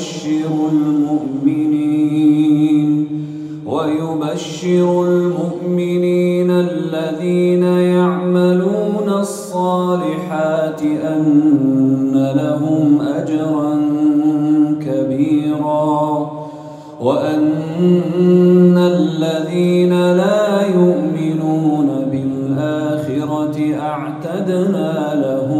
ويبشر المؤمنين ويبشر المؤمنين الذين يعملون الصالحات أن لهم أجرا كبيرا وأن الذين لا يؤمنون بالآخرة أعتدنا لهم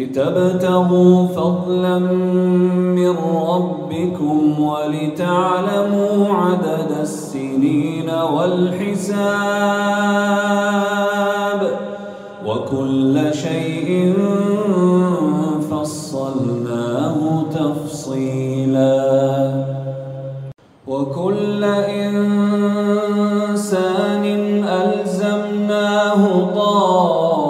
لتبتغوا فضلا من ربكم ولتعلموا عدد السنين والحساب وكل شيء فصلناه تفصيلا وكل إنسان ألزمناه طائره